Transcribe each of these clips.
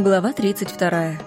Глава 32.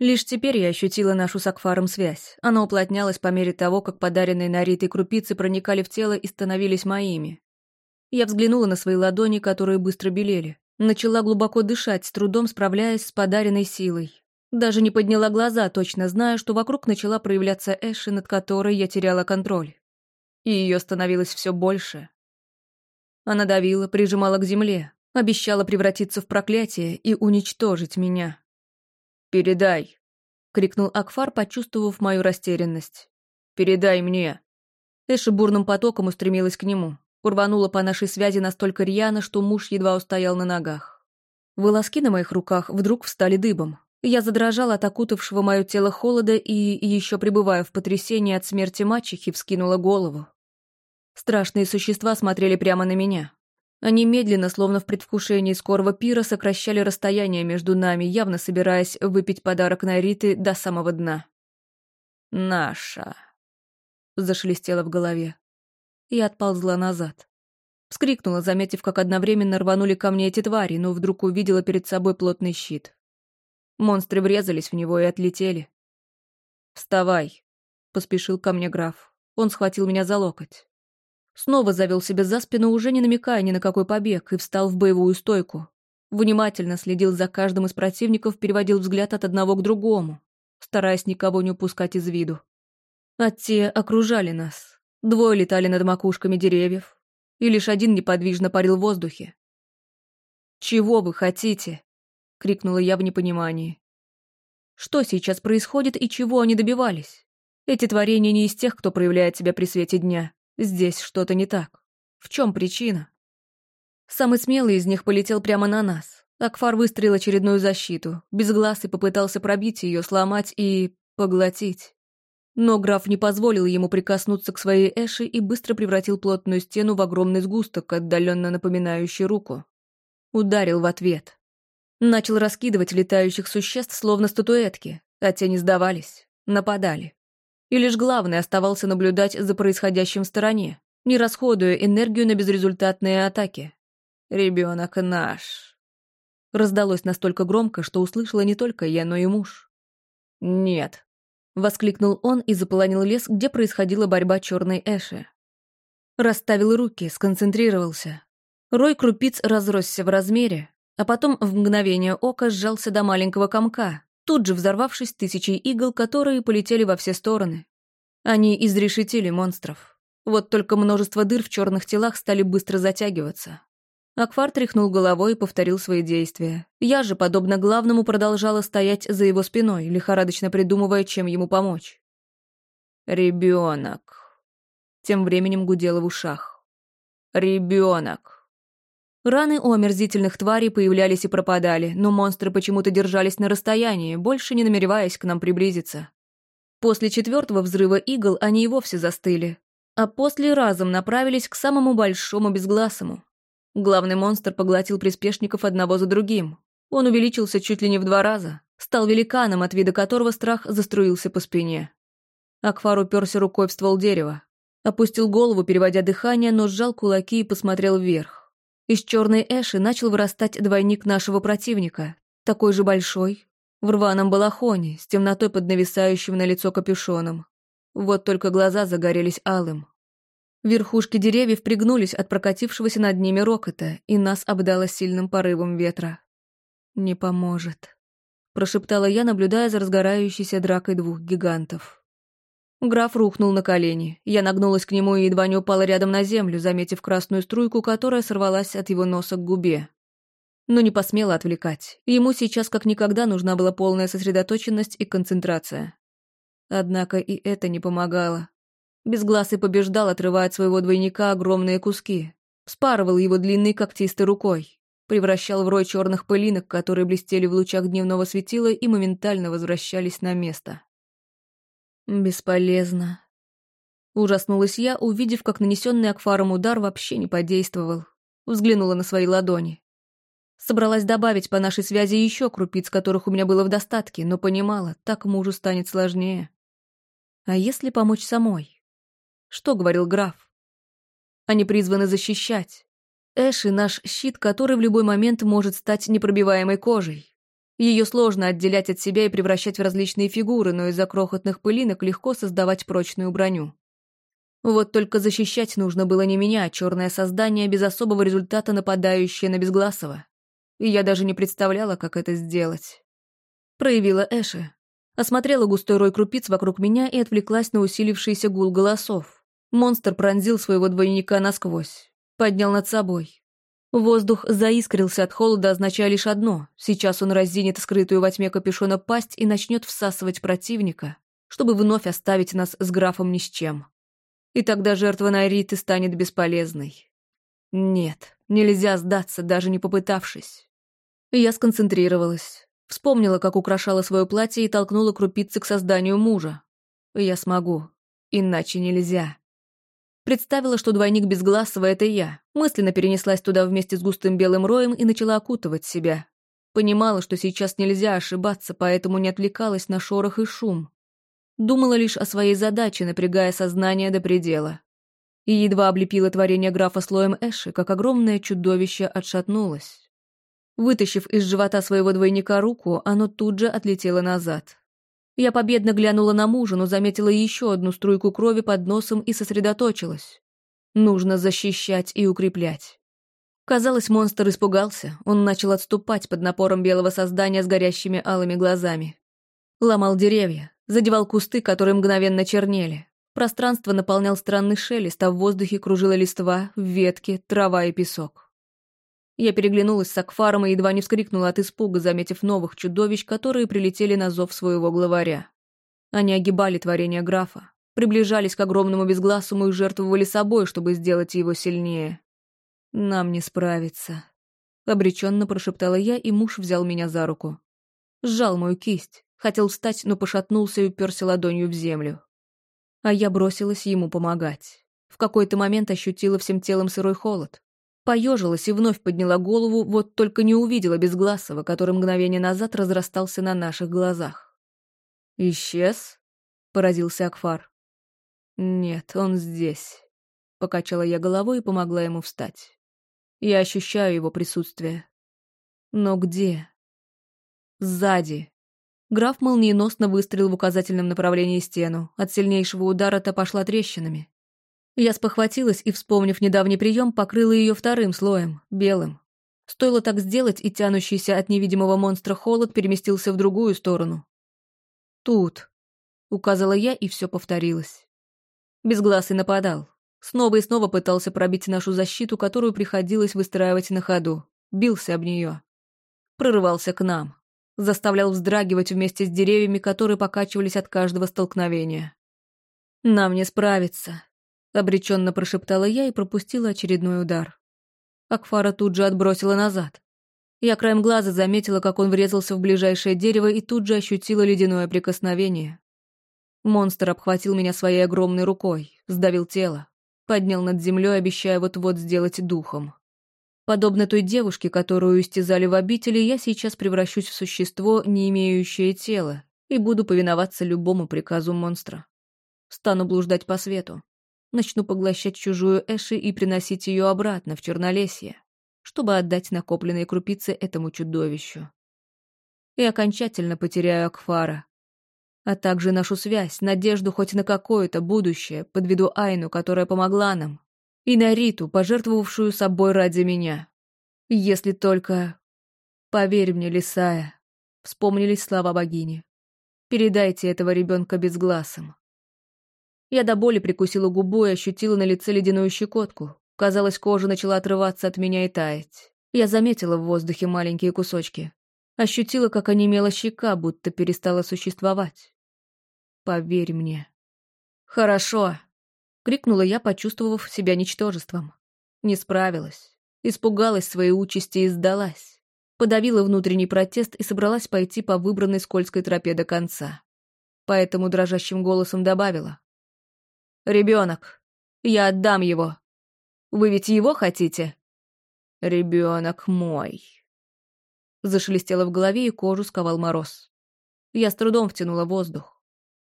Лишь теперь я ощутила нашу с Акфаром связь. Она уплотнялась по мере того, как подаренные Наритой крупицы проникали в тело и становились моими. Я взглянула на свои ладони, которые быстро белели. Начала глубоко дышать, с трудом справляясь с подаренной силой. Даже не подняла глаза, точно зная, что вокруг начала проявляться Эши, над которой я теряла контроль. И ее становилось все больше. Она давила, прижимала к земле, обещала превратиться в проклятие и уничтожить меня. «Передай!» — крикнул Акфар, почувствовав мою растерянность. «Передай мне!» Эши бурным потоком устремилась к нему, урванула по нашей связи настолько рьяно, что муж едва устоял на ногах. Волоски на моих руках вдруг встали дыбом, я задрожала от окутавшего мое тело холода и, еще пребывая в потрясении от смерти мачехи, вскинула голову. Страшные существа смотрели прямо на меня. Они медленно, словно в предвкушении скорого пира, сокращали расстояние между нами, явно собираясь выпить подарок Нариты до самого дна. «Наша», — зашелестело в голове. Я отползла назад. Вскрикнула, заметив, как одновременно рванули ко мне эти твари, но вдруг увидела перед собой плотный щит. Монстры врезались в него и отлетели. «Вставай», — поспешил ко мне граф. Он схватил меня за локоть. Снова завел себя за спину, уже не намекая ни на какой побег, и встал в боевую стойку. Внимательно следил за каждым из противников, переводил взгляд от одного к другому, стараясь никого не упускать из виду. А те окружали нас. Двое летали над макушками деревьев, и лишь один неподвижно парил в воздухе. «Чего вы хотите?» — крикнула я в непонимании. Что сейчас происходит и чего они добивались? Эти творения не из тех, кто проявляет себя при свете дня. Здесь что-то не так. В чем причина? Самый смелый из них полетел прямо на нас. Акфар выстроил очередную защиту, без глаз и попытался пробить ее, сломать и... поглотить. Но граф не позволил ему прикоснуться к своей Эше и быстро превратил плотную стену в огромный сгусток, отдаленно напоминающий руку. Ударил в ответ. Начал раскидывать летающих существ, словно статуэтки, а те не сдавались, нападали. И лишь главный оставался наблюдать за происходящим в стороне, не расходуя энергию на безрезультатные атаки. «Ребенок наш!» Раздалось настолько громко, что услышала не только я, но и муж. «Нет!» — воскликнул он и заполонил лес, где происходила борьба черной Эши. Расставил руки, сконцентрировался. Рой крупиц разросся в размере, а потом в мгновение ока сжался до маленького комка, тут же взорвавшись тысячей игл, которые полетели во все стороны. Они изрешетили монстров. Вот только множество дыр в черных телах стали быстро затягиваться. Акфар тряхнул головой и повторил свои действия. Я же, подобно главному, продолжала стоять за его спиной, лихорадочно придумывая, чем ему помочь. «Ребенок», — тем временем гудело в ушах. «Ребенок». Раны у омерзительных тварей появлялись и пропадали, но монстры почему-то держались на расстоянии, больше не намереваясь к нам приблизиться. После четвертого взрыва игл они и вовсе застыли, а после разом направились к самому большому безгласому. Главный монстр поглотил приспешников одного за другим. Он увеличился чуть ли не в два раза, стал великаном, от вида которого страх заструился по спине. Акфар уперся рукой в ствол дерева, опустил голову, переводя дыхание, но сжал кулаки и посмотрел вверх. Из черной Эши начал вырастать двойник нашего противника, такой же большой, в рваном балахоне, с темнотой под нависающим на лицо капюшоном. Вот только глаза загорелись алым. Верхушки деревьев пригнулись от прокатившегося над ними рокота, и нас обдало сильным порывом ветра. «Не поможет», — прошептала я, наблюдая за разгорающейся дракой двух гигантов. Граф рухнул на колени. Я нагнулась к нему и едва не упала рядом на землю, заметив красную струйку, которая сорвалась от его носа к губе. Но не посмела отвлекать. Ему сейчас как никогда нужна была полная сосредоточенность и концентрация. Однако и это не помогало. Безгласый побеждал, отрывая от своего двойника огромные куски. Спарывал его длинной когтистой рукой. Превращал в рой черных пылинок, которые блестели в лучах дневного светила и моментально возвращались на место. Бесполезно. Ужаснулась я, увидев, как нанесенный Акфаром удар вообще не подействовал. Взглянула на свои ладони. Собралась добавить по нашей связи еще крупиц, которых у меня было в достатке, но понимала, так мужу станет сложнее. А если помочь самой? Что говорил граф? Они призваны защищать. Эши — наш щит, который в любой момент может стать непробиваемой кожей. Ее сложно отделять от себя и превращать в различные фигуры, но из-за крохотных пылинок легко создавать прочную броню. Вот только защищать нужно было не меня, а черное создание, без особого результата нападающее на Безгласова. И я даже не представляла, как это сделать. Проявила Эши. Осмотрела густой рой крупиц вокруг меня и отвлеклась на усилившийся гул голосов. Монстр пронзил своего двойника насквозь. Поднял над собой. Воздух заискрился от холода, означая лишь одно. Сейчас он разинет скрытую во тьме капюшона пасть и начнет всасывать противника, чтобы вновь оставить нас с графом ни с чем и тогда жертва Найриты станет бесполезной. Нет, нельзя сдаться, даже не попытавшись. Я сконцентрировалась, вспомнила, как украшала свое платье и толкнула крупицы к созданию мужа. Я смогу, иначе нельзя. Представила, что двойник Безгласова — это я, мысленно перенеслась туда вместе с густым белым роем и начала окутывать себя. Понимала, что сейчас нельзя ошибаться, поэтому не отвлекалась на шорох и шум. Думала лишь о своей задаче, напрягая сознание до предела. И едва облепила творение графа слоем Эши, как огромное чудовище отшатнулось. Вытащив из живота своего двойника руку, оно тут же отлетело назад. Я победно глянула на мужа, но заметила еще одну струйку крови под носом и сосредоточилась. Нужно защищать и укреплять. Казалось, монстр испугался, он начал отступать под напором белого создания с горящими алыми глазами. Ломал деревья, задевал кусты, которые мгновенно чернели. Пространство наполнял странный шелест, а в воздухе кружила листва, ветки, трава и песок. Я переглянулась с Акфаром и едва не вскрикнула от испуга, заметив новых чудовищ, которые прилетели на зов своего главаря. Они огибали творение графа, приближались к огромному безгласому и жертвовали собой, чтобы сделать его сильнее. «Нам не справиться», — обреченно прошептала я, и муж взял меня за руку. Сжал мою кисть. Хотел встать, но пошатнулся и уперся ладонью в землю. А я бросилась ему помогать. В какой-то момент ощутила всем телом сырой холод. Поежилась и вновь подняла голову, вот только не увидела Безгласова, который мгновение назад разрастался на наших глазах. «Исчез?» — поразился Акфар. «Нет, он здесь», — покачала я головой и помогла ему встать. «Я ощущаю его присутствие». «Но где?» «Сзади», Граф молниеносно выстрелил в указательном направлении стену. От сильнейшего удара та пошла трещинами. Я спохватилась и, вспомнив недавний прием, покрыла ее вторым слоем, белым. Стоило так сделать, и тянущийся от невидимого монстра холод переместился в другую сторону. «Тут», — указала я, и все повторилось. Безгласый нападал. Снова и снова пытался пробить нашу защиту, которую приходилось выстраивать на ходу. Бился об нее. Прорывался к нам заставлял вздрагивать вместе с деревьями, которые покачивались от каждого столкновения. «Нам не справиться», — обреченно прошептала я и пропустила очередной удар. Акфара тут же отбросила назад. Я краем глаза заметила, как он врезался в ближайшее дерево и тут же ощутила ледяное прикосновение. Монстр обхватил меня своей огромной рукой, сдавил тело, поднял над землей, обещая вот-вот сделать духом. Подобно той девушке, которую истязали в обители, я сейчас превращусь в существо, не имеющее тела, и буду повиноваться любому приказу монстра. Стану блуждать по свету. Начну поглощать чужую Эши и приносить ее обратно в Чернолесье, чтобы отдать накопленные крупицы этому чудовищу. И окончательно потеряю Акфара, а также нашу связь, надежду хоть на какое-то будущее, подведу Айну, которая помогла нам, и на Риту, пожертвовавшую собой ради меня. Если только... Поверь мне, Лисая, вспомнились слова богини. Передайте этого ребенка безгласым. Я до боли прикусила губу и ощутила на лице ледяную щекотку. Казалось, кожа начала отрываться от меня и таять. Я заметила в воздухе маленькие кусочки. Ощутила, как онемела щека, будто перестала существовать. Поверь мне. Хорошо, Крикнула я, почувствовав себя ничтожеством. Не справилась. Испугалась своей участи и сдалась. Подавила внутренний протест и собралась пойти по выбранной скользкой тропе до конца. Поэтому дрожащим голосом добавила. «Ребенок, я отдам его. Вы ведь его хотите?» «Ребенок мой». Зашелестело в голове, и кожу сковал мороз. Я с трудом втянула воздух.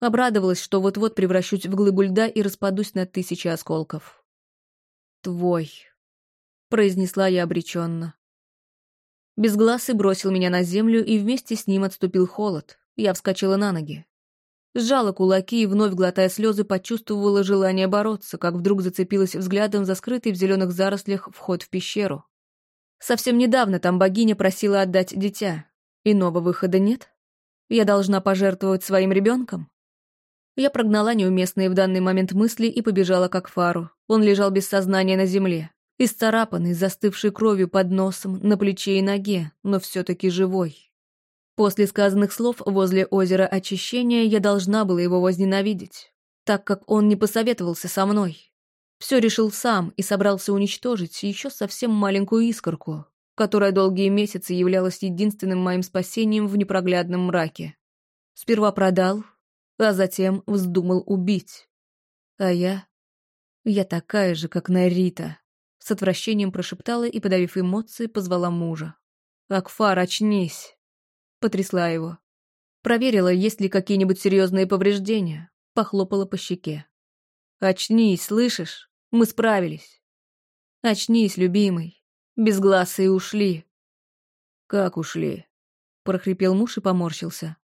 Обрадовалась, что вот-вот превращусь в глыбу льда и распадусь на тысячи осколков. «Твой», — произнесла я обреченно. Безгласый бросил меня на землю, и вместе с ним отступил холод. Я вскочила на ноги. Сжала кулаки и, вновь глотая слезы, почувствовала желание бороться, как вдруг зацепилась взглядом за скрытый в зеленых зарослях вход в пещеру. Совсем недавно там богиня просила отдать дитя. Иного выхода нет? Я должна пожертвовать своим ребенком? Я прогнала неуместные в данный момент мысли и побежала к фару. Он лежал без сознания на земле, исцарапанный, застывший кровью под носом, на плече и ноге, но все-таки живой. После сказанных слов возле озера очищения я должна была его возненавидеть, так как он не посоветовался со мной. Все решил сам и собрался уничтожить еще совсем маленькую искорку, которая долгие месяцы являлась единственным моим спасением в непроглядном мраке. Сперва продал, а затем вздумал убить. А я... Я такая же, как Нарита. С отвращением прошептала и, подавив эмоции, позвала мужа. «Акфар, очнись!» Потрясла его. Проверила, есть ли какие-нибудь серьезные повреждения. Похлопала по щеке. «Очнись, слышишь? Мы справились». «Очнись, любимый. Безгласые ушли». «Как ушли?» прохрипел муж и поморщился.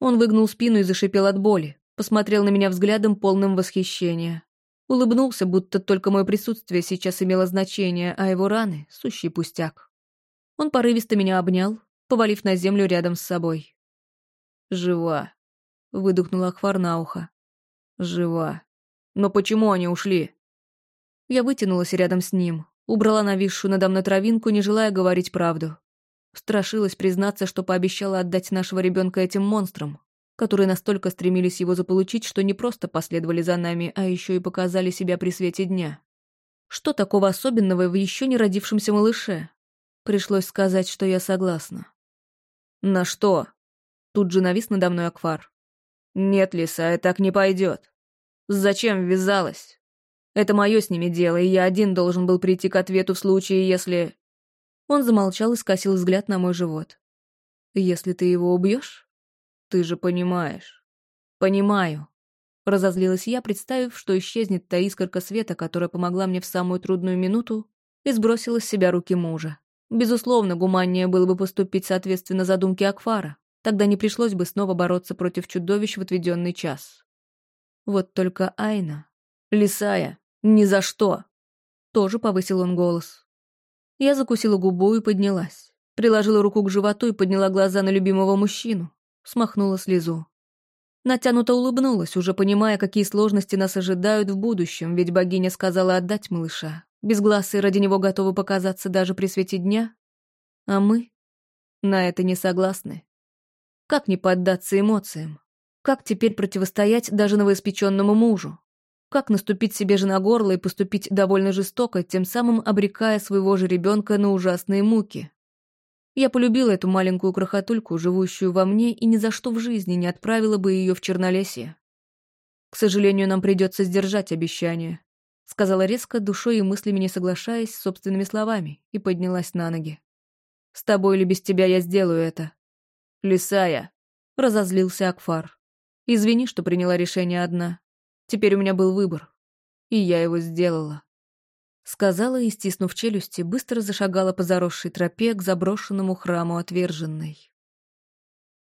Он выгнул спину и зашипел от боли, посмотрел на меня взглядом, полным восхищения. Улыбнулся, будто только мое присутствие сейчас имело значение, а его раны — сущий пустяк. Он порывисто меня обнял, повалив на землю рядом с собой. «Жива», — выдохнул Ахвар на ухо. «Жива. Но почему они ушли?» Я вытянулась рядом с ним, убрала нависшую надо мной травинку, не желая говорить правду. Страшилась признаться, что пообещала отдать нашего ребенка этим монстрам, которые настолько стремились его заполучить, что не просто последовали за нами, а еще и показали себя при свете дня. Что такого особенного в еще не родившемся малыше? Пришлось сказать, что я согласна. «На что?» Тут же навис надо мной Акфар. «Нет, Лиса, так не пойдет. Зачем ввязалась? Это мое с ними дело, и я один должен был прийти к ответу в случае, если...» Он замолчал и скосил взгляд на мой живот. «Если ты его убьешь? Ты же понимаешь». «Понимаю», — разозлилась я, представив, что исчезнет та искорка света, которая помогла мне в самую трудную минуту, и сбросила с себя руки мужа. Безусловно, гуманнее было бы поступить соответственно задумке Акфара. Тогда не пришлось бы снова бороться против чудовищ в отведенный час. Вот только Айна... Лисая, ни за что! Тоже повысил он голос. Я закусила губу и поднялась. Приложила руку к животу и подняла глаза на любимого мужчину. Смахнула слезу. Натянуто улыбнулась, уже понимая, какие сложности нас ожидают в будущем, ведь богиня сказала отдать малыша. Безгласые ради него готовы показаться даже при свете дня. А мы на это не согласны. Как не поддаться эмоциям? Как теперь противостоять даже новоиспеченному мужу? Как наступить себе же на горло и поступить довольно жестоко, тем самым обрекая своего же ребенка на ужасные муки? Я полюбила эту маленькую крохотульку, живущую во мне, и ни за что в жизни не отправила бы ее в Чернолесье. К сожалению, нам придется сдержать обещание сказала резко, душой и мыслями не соглашаясь с собственными словами, и поднялась на ноги. «С тобой или без тебя я сделаю это». «Лисая», — разозлился Акфар. «Извини, что приняла решение одна. Теперь у меня был выбор, и я его сделала». Сказала и, стиснув челюсти, быстро зашагала по заросшей тропе к заброшенному храму отверженной.